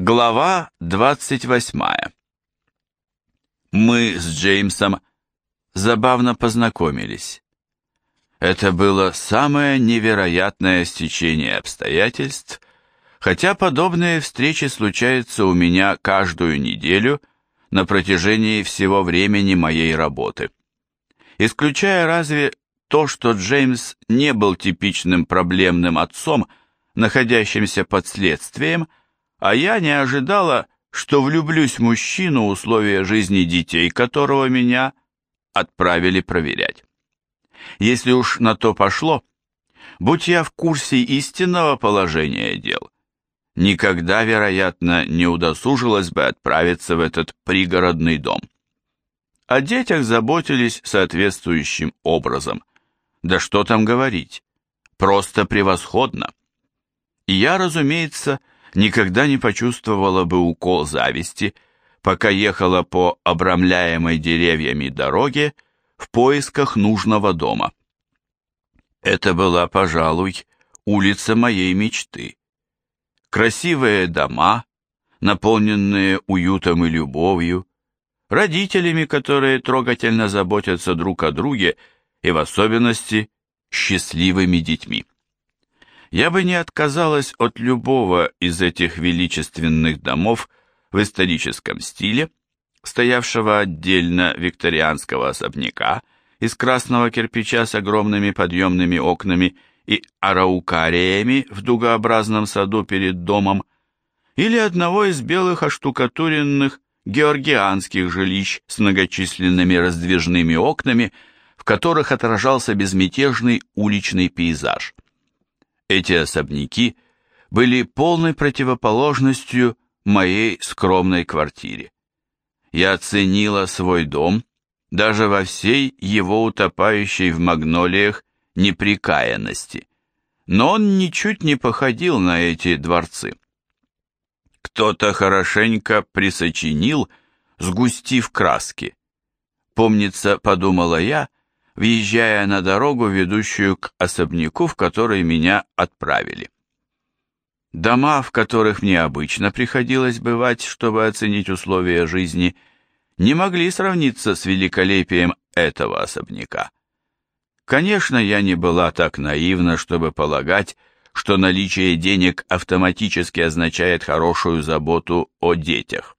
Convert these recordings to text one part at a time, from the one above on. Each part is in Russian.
Глава 28 Мы с Джеймсом забавно познакомились. Это было самое невероятное стечение обстоятельств, хотя подобные встречи случаются у меня каждую неделю на протяжении всего времени моей работы. Исключая разве то, что Джеймс не был типичным проблемным отцом, находящимся под следствием, а я не ожидала, что влюблюсь в мужчину, условия жизни детей которого меня отправили проверять. Если уж на то пошло, будь я в курсе истинного положения дел, никогда, вероятно, не удосужилась бы отправиться в этот пригородный дом. О детях заботились соответствующим образом. Да что там говорить, просто превосходно. И я, разумеется, никогда не почувствовала бы укол зависти, пока ехала по обрамляемой деревьями дороге в поисках нужного дома. Это была, пожалуй, улица моей мечты. Красивые дома, наполненные уютом и любовью, родителями, которые трогательно заботятся друг о друге и в особенности счастливыми детьми я бы не отказалась от любого из этих величественных домов в историческом стиле, стоявшего отдельно викторианского особняка из красного кирпича с огромными подъемными окнами и араукариями в дугообразном саду перед домом, или одного из белых оштукатуренных георгианских жилищ с многочисленными раздвижными окнами, в которых отражался безмятежный уличный пейзаж. Эти особняки были полной противоположностью моей скромной квартире. Я оценила свой дом даже во всей его утопающей в магнолиях неприкаянности, но он ничуть не походил на эти дворцы. Кто-то хорошенько присочинил, сгустив краски. Помнится, подумала я, въезжая на дорогу, ведущую к особняку, в который меня отправили. Дома, в которых мне обычно приходилось бывать, чтобы оценить условия жизни, не могли сравниться с великолепием этого особняка. Конечно, я не была так наивна, чтобы полагать, что наличие денег автоматически означает хорошую заботу о детях.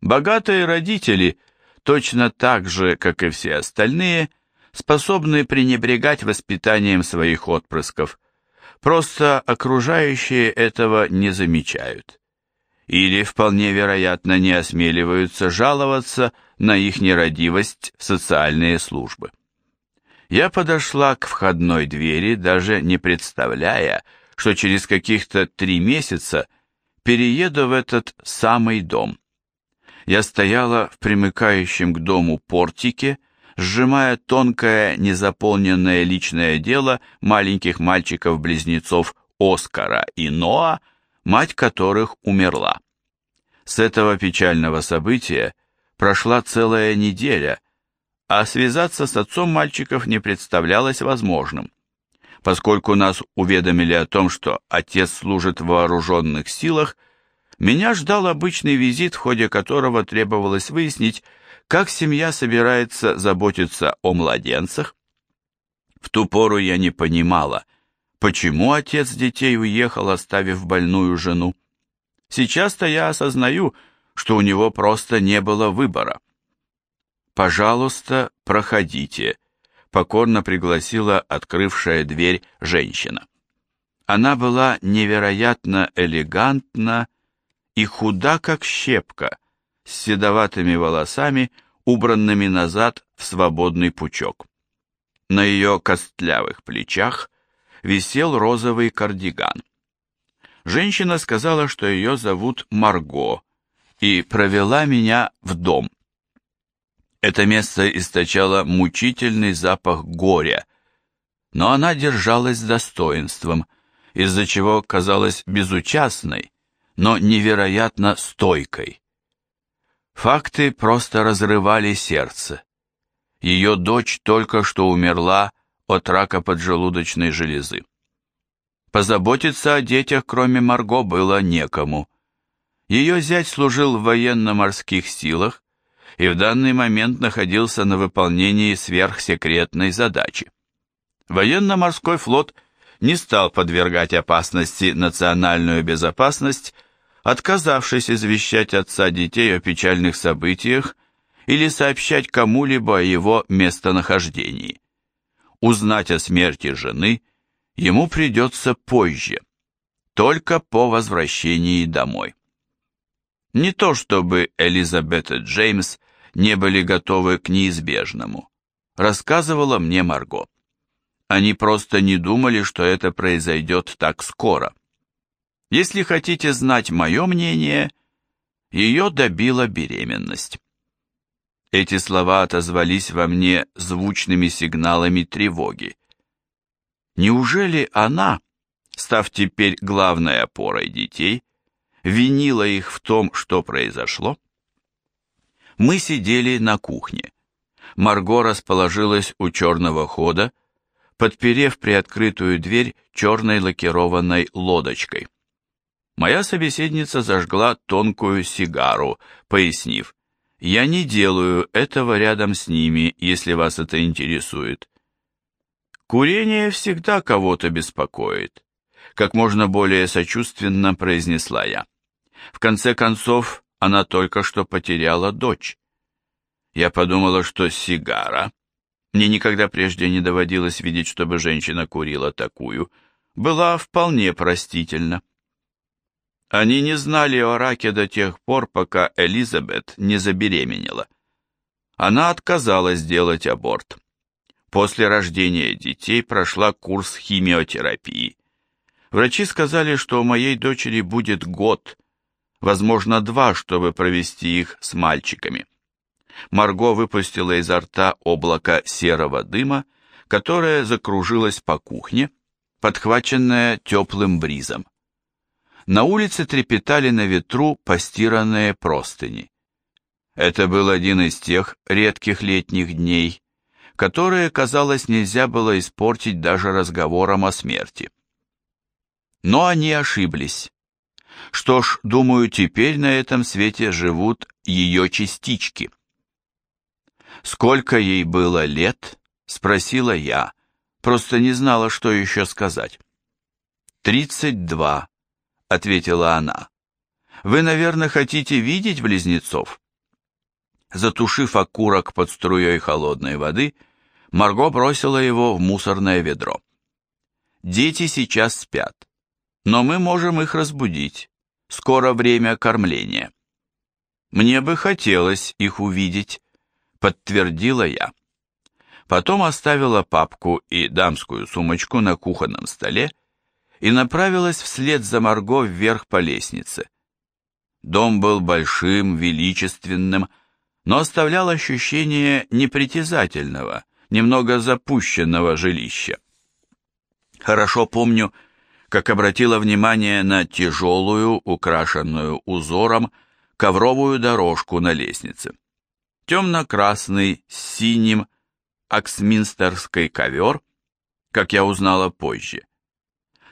Богатые родители, точно так же, как и все остальные, – способны пренебрегать воспитанием своих отпрысков. Просто окружающие этого не замечают. Или, вполне вероятно, не осмеливаются жаловаться на их нерадивость в социальные службы. Я подошла к входной двери, даже не представляя, что через каких-то три месяца перееду в этот самый дом. Я стояла в примыкающем к дому портике, сжимая тонкое незаполненное личное дело маленьких мальчиков-близнецов Оскара и Ноа, мать которых умерла. С этого печального события прошла целая неделя, а связаться с отцом мальчиков не представлялось возможным. Поскольку нас уведомили о том, что отец служит в вооруженных силах, меня ждал обычный визит, в ходе которого требовалось выяснить, как семья собирается заботиться о младенцах? В ту пору я не понимала, почему отец детей уехал, оставив больную жену. Сейчас-то я осознаю, что у него просто не было выбора. «Пожалуйста, проходите», — покорно пригласила открывшая дверь женщина. Она была невероятно элегантна и худа, как щепка, с седоватыми волосами, убранными назад в свободный пучок. На ее костлявых плечах висел розовый кардиган. Женщина сказала, что ее зовут Марго, и провела меня в дом. Это место источало мучительный запах горя, но она держалась достоинством, из-за чего казалась безучастной, но невероятно стойкой. Факты просто разрывали сердце. Ее дочь только что умерла от рака поджелудочной железы. Позаботиться о детях, кроме Марго, было некому. Ее зять служил в военно-морских силах и в данный момент находился на выполнении сверхсекретной задачи. Военно-морской флот не стал подвергать опасности национальную безопасность, отказавшись извещать отца детей о печальных событиях или сообщать кому-либо о его местонахождении. Узнать о смерти жены ему придется позже, только по возвращении домой. Не то чтобы Элизабет и Джеймс не были готовы к неизбежному, рассказывала мне Марго. Они просто не думали, что это произойдет так скоро. Если хотите знать мое мнение, ее добила беременность. Эти слова отозвались во мне звучными сигналами тревоги. Неужели она, став теперь главной опорой детей, винила их в том, что произошло? Мы сидели на кухне. Марго расположилась у черного хода, подперев приоткрытую дверь черной лакированной лодочкой. Моя собеседница зажгла тонкую сигару, пояснив, «Я не делаю этого рядом с ними, если вас это интересует». «Курение всегда кого-то беспокоит», как можно более сочувственно произнесла я. В конце концов, она только что потеряла дочь. Я подумала, что сигара мне никогда прежде не доводилось видеть, чтобы женщина курила такую. Была вполне простительна. Они не знали о раке до тех пор, пока Элизабет не забеременела. Она отказалась сделать аборт. После рождения детей прошла курс химиотерапии. Врачи сказали, что у моей дочери будет год, возможно, два, чтобы провести их с мальчиками. Марго выпустила изо рта облако серого дыма, которое закружилось по кухне, подхваченное теплым бризом. На улице трепетали на ветру постиранные простыни. Это был один из тех редких летних дней, которые, казалось, нельзя было испортить даже разговором о смерти. Но они ошиблись. Что ж, думаю, теперь на этом свете живут ее частички. «Сколько ей было лет?» — спросила я, просто не знала, что еще сказать. «Тридцать два», — ответила она. «Вы, наверное, хотите видеть близнецов?» Затушив окурок под струей холодной воды, Марго бросила его в мусорное ведро. «Дети сейчас спят, но мы можем их разбудить. Скоро время кормления». «Мне бы хотелось их увидеть», подтвердила я. Потом оставила папку и дамскую сумочку на кухонном столе и направилась вслед за Марго вверх по лестнице. Дом был большим, величественным, но оставлял ощущение непритязательного, немного запущенного жилища. Хорошо помню, как обратила внимание на тяжелую, украшенную узором, ковровую дорожку на лестнице темно-красный с синим аксминстерский ковер, как я узнала позже.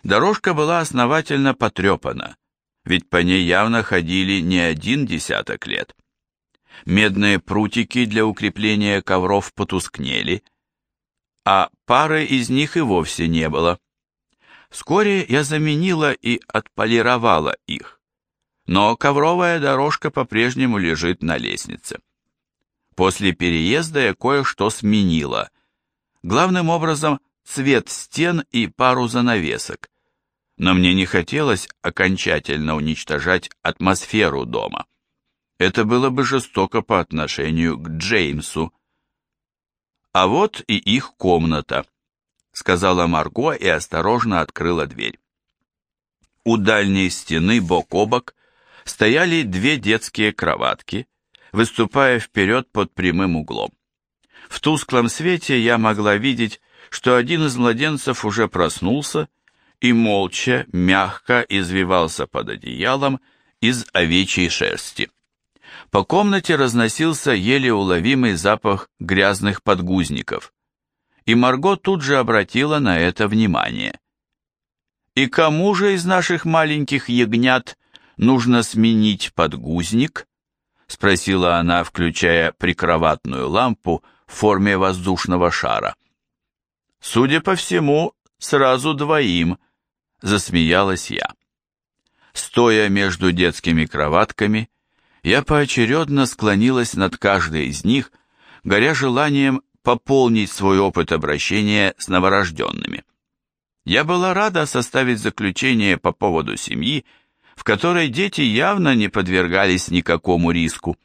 Дорожка была основательно потрепана, ведь по ней явно ходили не один десяток лет. Медные прутики для укрепления ковров потускнели, а пары из них и вовсе не было. Вскоре я заменила и отполировала их, но ковровая дорожка по-прежнему лежит на лестнице. После переезда я кое-что сменила. Главным образом цвет стен и пару занавесок. Но мне не хотелось окончательно уничтожать атмосферу дома. Это было бы жестоко по отношению к Джеймсу. А вот и их комната, сказала Марго и осторожно открыла дверь. У дальней стены бок о бок стояли две детские кроватки, выступая вперед под прямым углом. В тусклом свете я могла видеть, что один из младенцев уже проснулся и молча, мягко извивался под одеялом из овечьей шерсти. По комнате разносился еле уловимый запах грязных подгузников, и Марго тут же обратила на это внимание. «И кому же из наших маленьких ягнят нужно сменить подгузник?» — спросила она, включая прикроватную лампу в форме воздушного шара. «Судя по всему, сразу двоим», — засмеялась я. Стоя между детскими кроватками, я поочередно склонилась над каждой из них, горя желанием пополнить свой опыт обращения с новорожденными. Я была рада составить заключение по поводу семьи, в которой дети явно не подвергались никакому риску.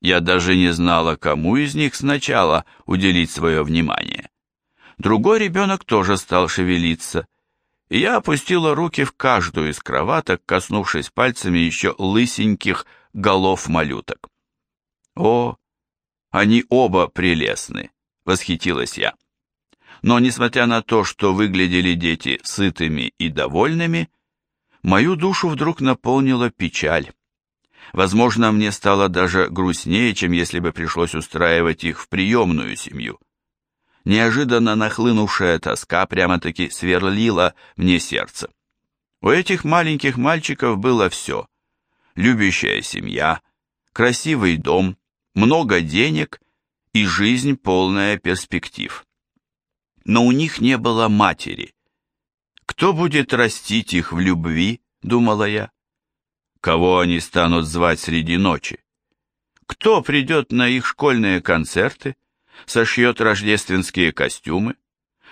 Я даже не знала, кому из них сначала уделить свое внимание. Другой ребенок тоже стал шевелиться, и я опустила руки в каждую из кроваток, коснувшись пальцами еще лысеньких голов малюток. «О, они оба прелестны!» — восхитилась я. Но, несмотря на то, что выглядели дети сытыми и довольными, мою душу вдруг наполнила печаль. Возможно, мне стало даже грустнее, чем если бы пришлось устраивать их в приемную семью. Неожиданно нахлынувшая тоска прямо-таки сверлила мне сердце. У этих маленьких мальчиков было все. Любящая семья, красивый дом, много денег и жизнь полная перспектив но у них не было матери. Кто будет растить их в любви, думала я? Кого они станут звать среди ночи? Кто придет на их школьные концерты, сошьет рождественские костюмы,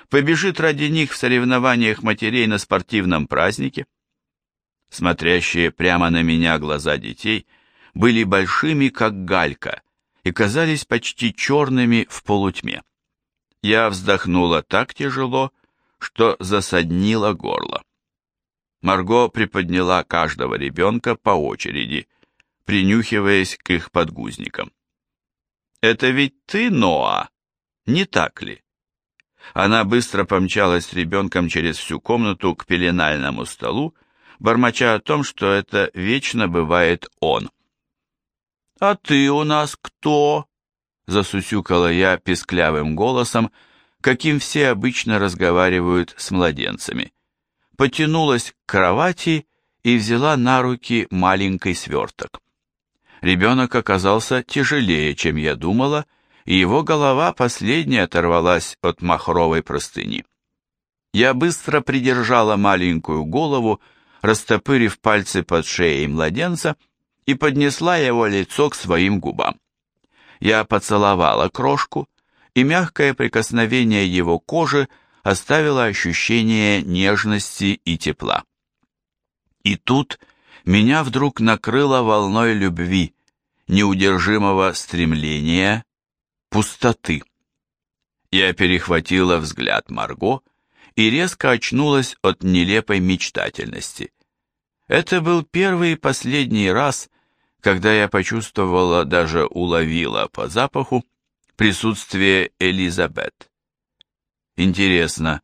побежит ради них в соревнованиях матерей на спортивном празднике? Смотрящие прямо на меня глаза детей были большими, как галька, и казались почти черными в полутьме. Я вздохнула так тяжело, что засаднило горло. Марго приподняла каждого ребенка по очереди, принюхиваясь к их подгузникам. «Это ведь ты, Ноа, не так ли?» Она быстро помчалась с ребенком через всю комнату к пеленальному столу, бормоча о том, что это вечно бывает он. «А ты у нас кто?» засусюкала я песклявым голосом, каким все обычно разговаривают с младенцами. Потянулась к кровати и взяла на руки маленький сверток. Ребенок оказался тяжелее, чем я думала, и его голова последняя оторвалась от махровой простыни. Я быстро придержала маленькую голову, растопырив пальцы под шеей младенца, и поднесла его лицо к своим губам. Я поцеловала крошку, и мягкое прикосновение его кожи оставило ощущение нежности и тепла. И тут меня вдруг накрыло волной любви, неудержимого стремления, пустоты. Я перехватила взгляд Марго и резко очнулась от нелепой мечтательности. Это был первый и последний раз, когда я почувствовала, даже уловила по запаху присутствие Элизабет. Интересно,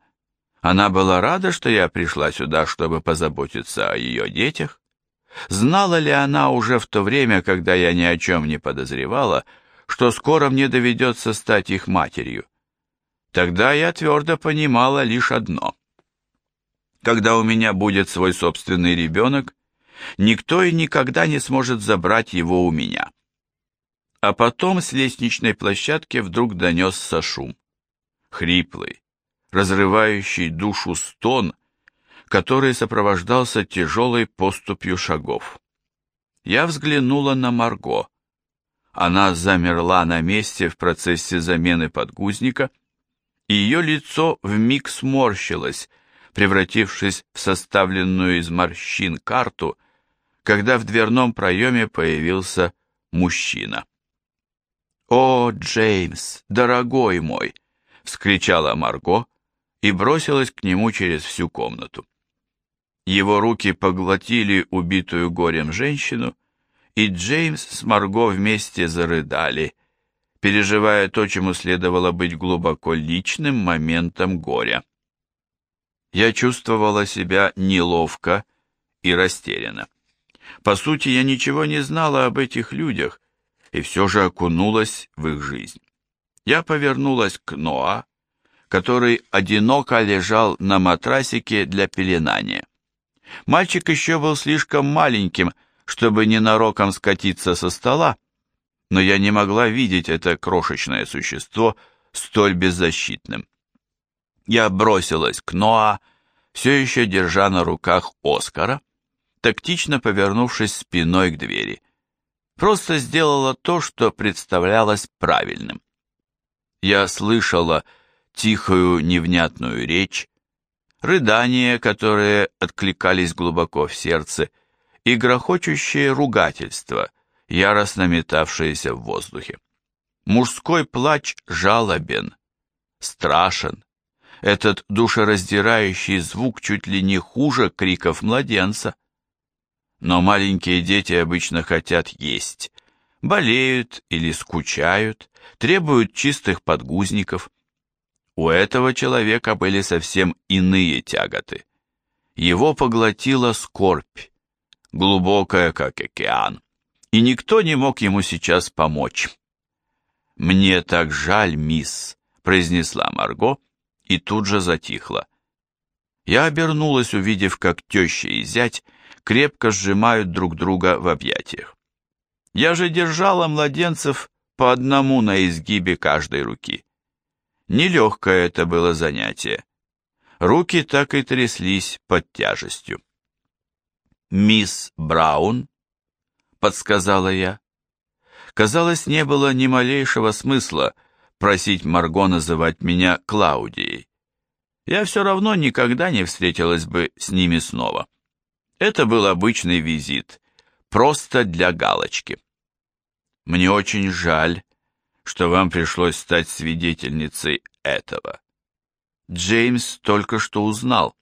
она была рада, что я пришла сюда, чтобы позаботиться о ее детях? Знала ли она уже в то время, когда я ни о чем не подозревала, что скоро мне доведется стать их матерью? Тогда я твердо понимала лишь одно. Когда у меня будет свой собственный ребенок, Никто и никогда не сможет забрать его у меня. А потом с лестничной площадки вдруг донесся шум. Хриплый, разрывающий душу стон, который сопровождался тяжелой поступью шагов. Я взглянула на Марго. Она замерла на месте в процессе замены подгузника, и ее лицо вмиг сморщилось, превратившись в составленную из морщин карту, когда в дверном проеме появился мужчина. «О, Джеймс, дорогой мой!» — вскричала Марго и бросилась к нему через всю комнату. Его руки поглотили убитую горем женщину, и Джеймс с Марго вместе зарыдали, переживая то, чему следовало быть глубоко личным моментом горя. Я чувствовала себя неловко и растерянно. По сути, я ничего не знала об этих людях, и все же окунулась в их жизнь. Я повернулась к Ноа, который одиноко лежал на матрасике для пеленания. Мальчик еще был слишком маленьким, чтобы ненароком скатиться со стола, но я не могла видеть это крошечное существо столь беззащитным. Я бросилась к Ноа, все еще держа на руках Оскара, тактично повернувшись спиной к двери. Просто сделала то, что представлялось правильным. Я слышала тихую невнятную речь, рыдания, которые откликались глубоко в сердце, и грохочущее ругательство, яростно метавшееся в воздухе. Мужской плач жалобен, страшен. Этот душераздирающий звук чуть ли не хуже криков младенца. Но маленькие дети обычно хотят есть, болеют или скучают, требуют чистых подгузников. У этого человека были совсем иные тяготы. Его поглотила скорбь, глубокая, как океан, и никто не мог ему сейчас помочь. «Мне так жаль, мисс», — произнесла Марго, и тут же затихла. Я обернулась, увидев, как теща и зять крепко сжимают друг друга в объятиях. Я же держала младенцев по одному на изгибе каждой руки. Нелегкое это было занятие. Руки так и тряслись под тяжестью. «Мисс Браун», — подсказала я. Казалось, не было ни малейшего смысла просить Марго называть меня Клаудией. Я все равно никогда не встретилась бы с ними снова. Это был обычный визит, просто для галочки. Мне очень жаль, что вам пришлось стать свидетельницей этого. Джеймс только что узнал.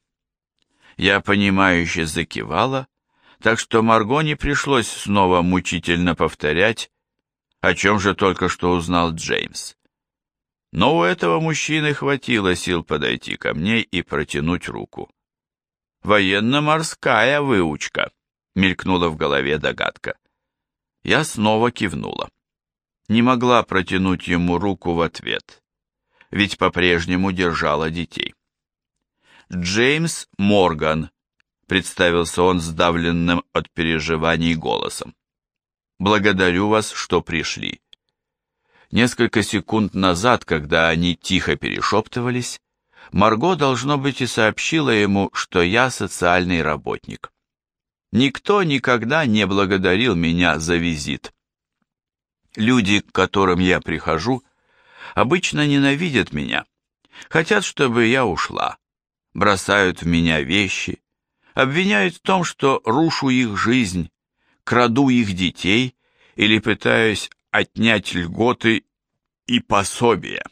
Я понимающе закивала, так что Марго не пришлось снова мучительно повторять, о чем же только что узнал Джеймс. Но у этого мужчины хватило сил подойти ко мне и протянуть руку. «Военно-морская выучка», — мелькнула в голове догадка. Я снова кивнула не могла протянуть ему руку в ответ, ведь по-прежнему держала детей. «Джеймс Морган», — представился он сдавленным от переживаний голосом. «Благодарю вас, что пришли». Несколько секунд назад, когда они тихо перешептывались, Марго, должно быть, и сообщила ему, что я социальный работник. Никто никогда не благодарил меня за визит. Люди, к которым я прихожу, обычно ненавидят меня, хотят, чтобы я ушла, бросают в меня вещи, обвиняют в том, что рушу их жизнь, краду их детей или пытаюсь отнять льготы и пособия.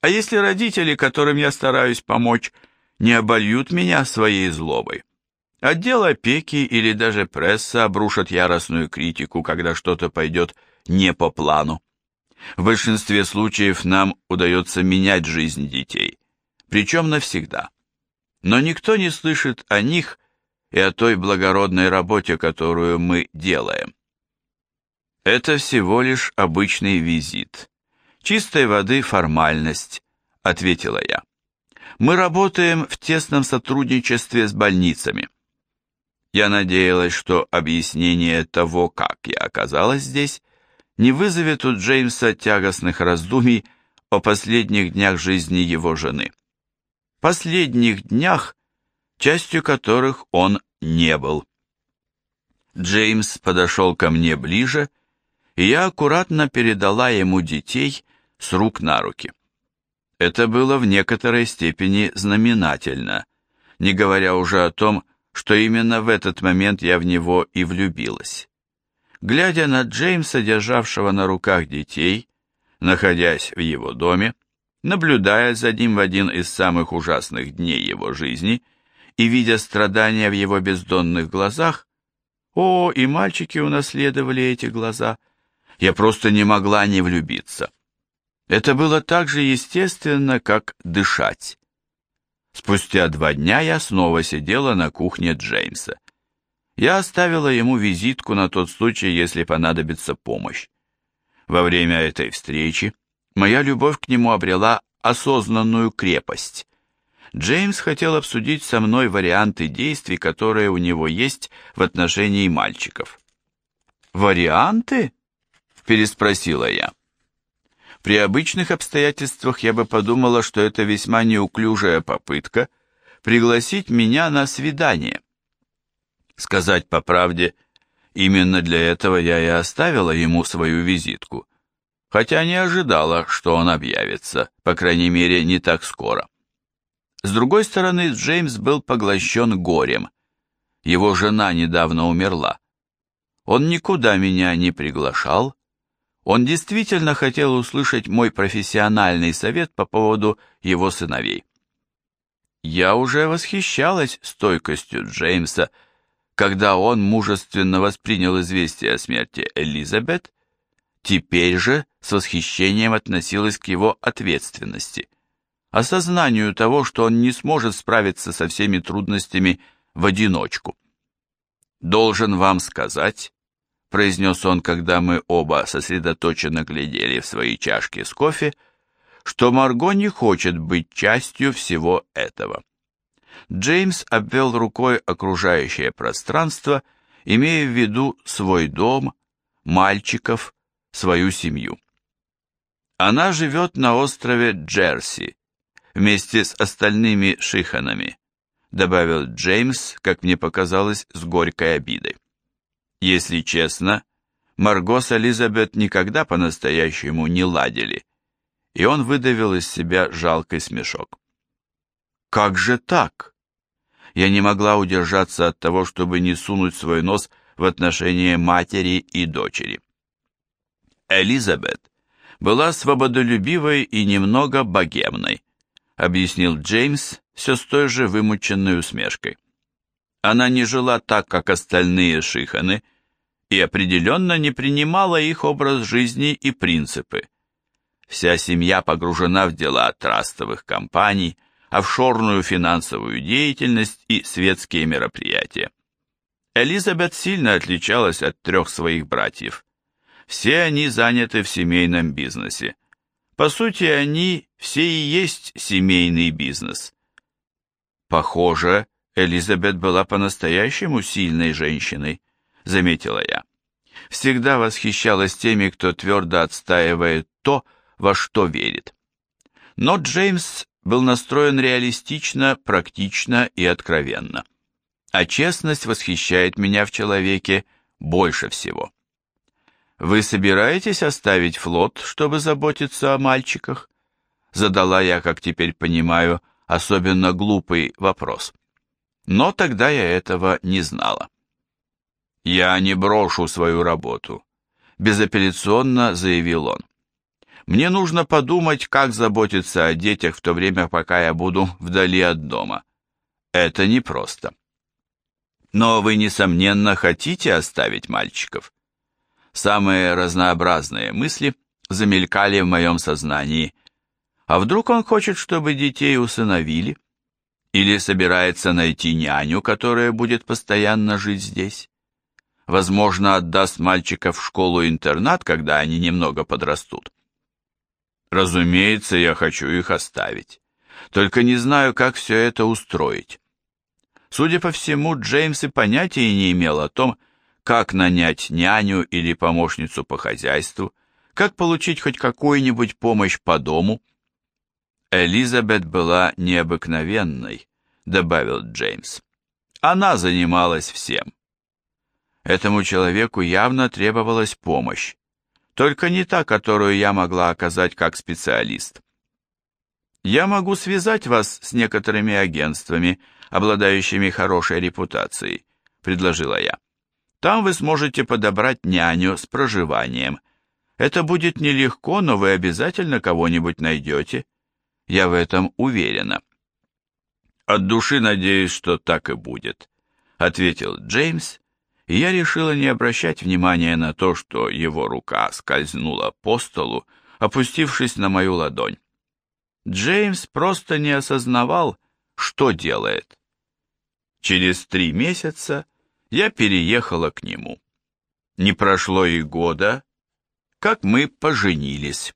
А если родители, которым я стараюсь помочь, не обольют меня своей злобой? Отдел опеки или даже пресса обрушат яростную критику, когда что-то пойдет не по плану. В большинстве случаев нам удается менять жизнь детей, причем навсегда. Но никто не слышит о них и о той благородной работе, которую мы делаем. Это всего лишь обычный визит. Чистой воды формальность, ответила я. Мы работаем в тесном сотрудничестве с больницами. Я надеялась, что объяснение того, как я оказалась здесь, не вызовет у Джеймса тягостных раздумий о последних днях жизни его жены. Последних днях, частью которых он не был. Джеймс подошел ко мне ближе, и я аккуратно передала ему детей с рук на руки. Это было в некоторой степени знаменательно, не говоря уже о том, что именно в этот момент я в него и влюбилась. Глядя на Джеймса, державшего на руках детей, находясь в его доме, наблюдая за ним в один из самых ужасных дней его жизни и видя страдания в его бездонных глазах, о, и мальчики унаследовали эти глаза, я просто не могла не влюбиться. Это было так же естественно, как дышать. Спустя два дня я снова сидела на кухне Джеймса. Я оставила ему визитку на тот случай, если понадобится помощь. Во время этой встречи моя любовь к нему обрела осознанную крепость. Джеймс хотел обсудить со мной варианты действий, которые у него есть в отношении мальчиков. «Варианты?» – переспросила я. При обычных обстоятельствах я бы подумала, что это весьма неуклюжая попытка пригласить меня на свидание. Сказать по правде, именно для этого я и оставила ему свою визитку, хотя не ожидала, что он объявится, по крайней мере, не так скоро. С другой стороны, Джеймс был поглощен горем. Его жена недавно умерла. Он никуда меня не приглашал, он действительно хотел услышать мой профессиональный совет по поводу его сыновей. Я уже восхищалась стойкостью Джеймса, когда он мужественно воспринял известие о смерти Элизабет, теперь же с восхищением относилась к его ответственности, осознанию того, что он не сможет справиться со всеми трудностями в одиночку. Должен вам сказать, произнес он, когда мы оба сосредоточенно глядели в свои чашки с кофе, что Марго не хочет быть частью всего этого. Джеймс обвел рукой окружающее пространство, имея в виду свой дом, мальчиков, свою семью. Она живет на острове Джерси, вместе с остальными шиханами, добавил Джеймс, как мне показалось, с горькой обидой. Если честно, Марго с Элизабет никогда по-настоящему не ладили, и он выдавил из себя жалкий смешок. «Как же так?» Я не могла удержаться от того, чтобы не сунуть свой нос в отношения матери и дочери. Элизабет была свободолюбивой и немного богемной, объяснил Джеймс все с той же вымученной усмешкой. Она не жила так, как остальные шиханы, и определенно не принимала их образ жизни и принципы. Вся семья погружена в дела трастовых компаний, офшорную финансовую деятельность и светские мероприятия. Элизабет сильно отличалась от трех своих братьев. Все они заняты в семейном бизнесе. По сути, они все и есть семейный бизнес. Похоже, Элизабет была по-настоящему сильной женщиной, заметила я. Всегда восхищалась теми, кто твердо отстаивает то, во что верит. Но Джеймс был настроен реалистично, практично и откровенно. А честность восхищает меня в человеке больше всего. «Вы собираетесь оставить флот, чтобы заботиться о мальчиках?» Задала я, как теперь понимаю, особенно глупый вопрос. Но тогда я этого не знала. «Я не брошу свою работу», – безапелляционно заявил он. «Мне нужно подумать, как заботиться о детях в то время, пока я буду вдали от дома. Это непросто». «Но вы, несомненно, хотите оставить мальчиков?» Самые разнообразные мысли замелькали в моем сознании. А вдруг он хочет, чтобы детей усыновили? Или собирается найти няню, которая будет постоянно жить здесь? Возможно, отдаст мальчика в школу-интернат, когда они немного подрастут. Разумеется, я хочу их оставить. Только не знаю, как все это устроить. Судя по всему, Джеймс и понятия не имел о том, как нанять няню или помощницу по хозяйству, как получить хоть какую-нибудь помощь по дому, Элизабет была необыкновенной, добавил Джеймс. Она занималась всем. Этому человеку явно требовалась помощь, только не та, которую я могла оказать как специалист. Я могу связать вас с некоторыми агентствами, обладающими хорошей репутацией, предложила я. Там вы сможете подобрать няню с проживанием. Это будет нелегко, но вы обязательно кого-нибудь найдете. Я в этом уверена. От души надеюсь, что так и будет, ответил Джеймс, и я решила не обращать внимания на то, что его рука скользнула по столу, опустившись на мою ладонь. Джеймс просто не осознавал, что делает. Через три месяца я переехала к нему. Не прошло и года, как мы поженились.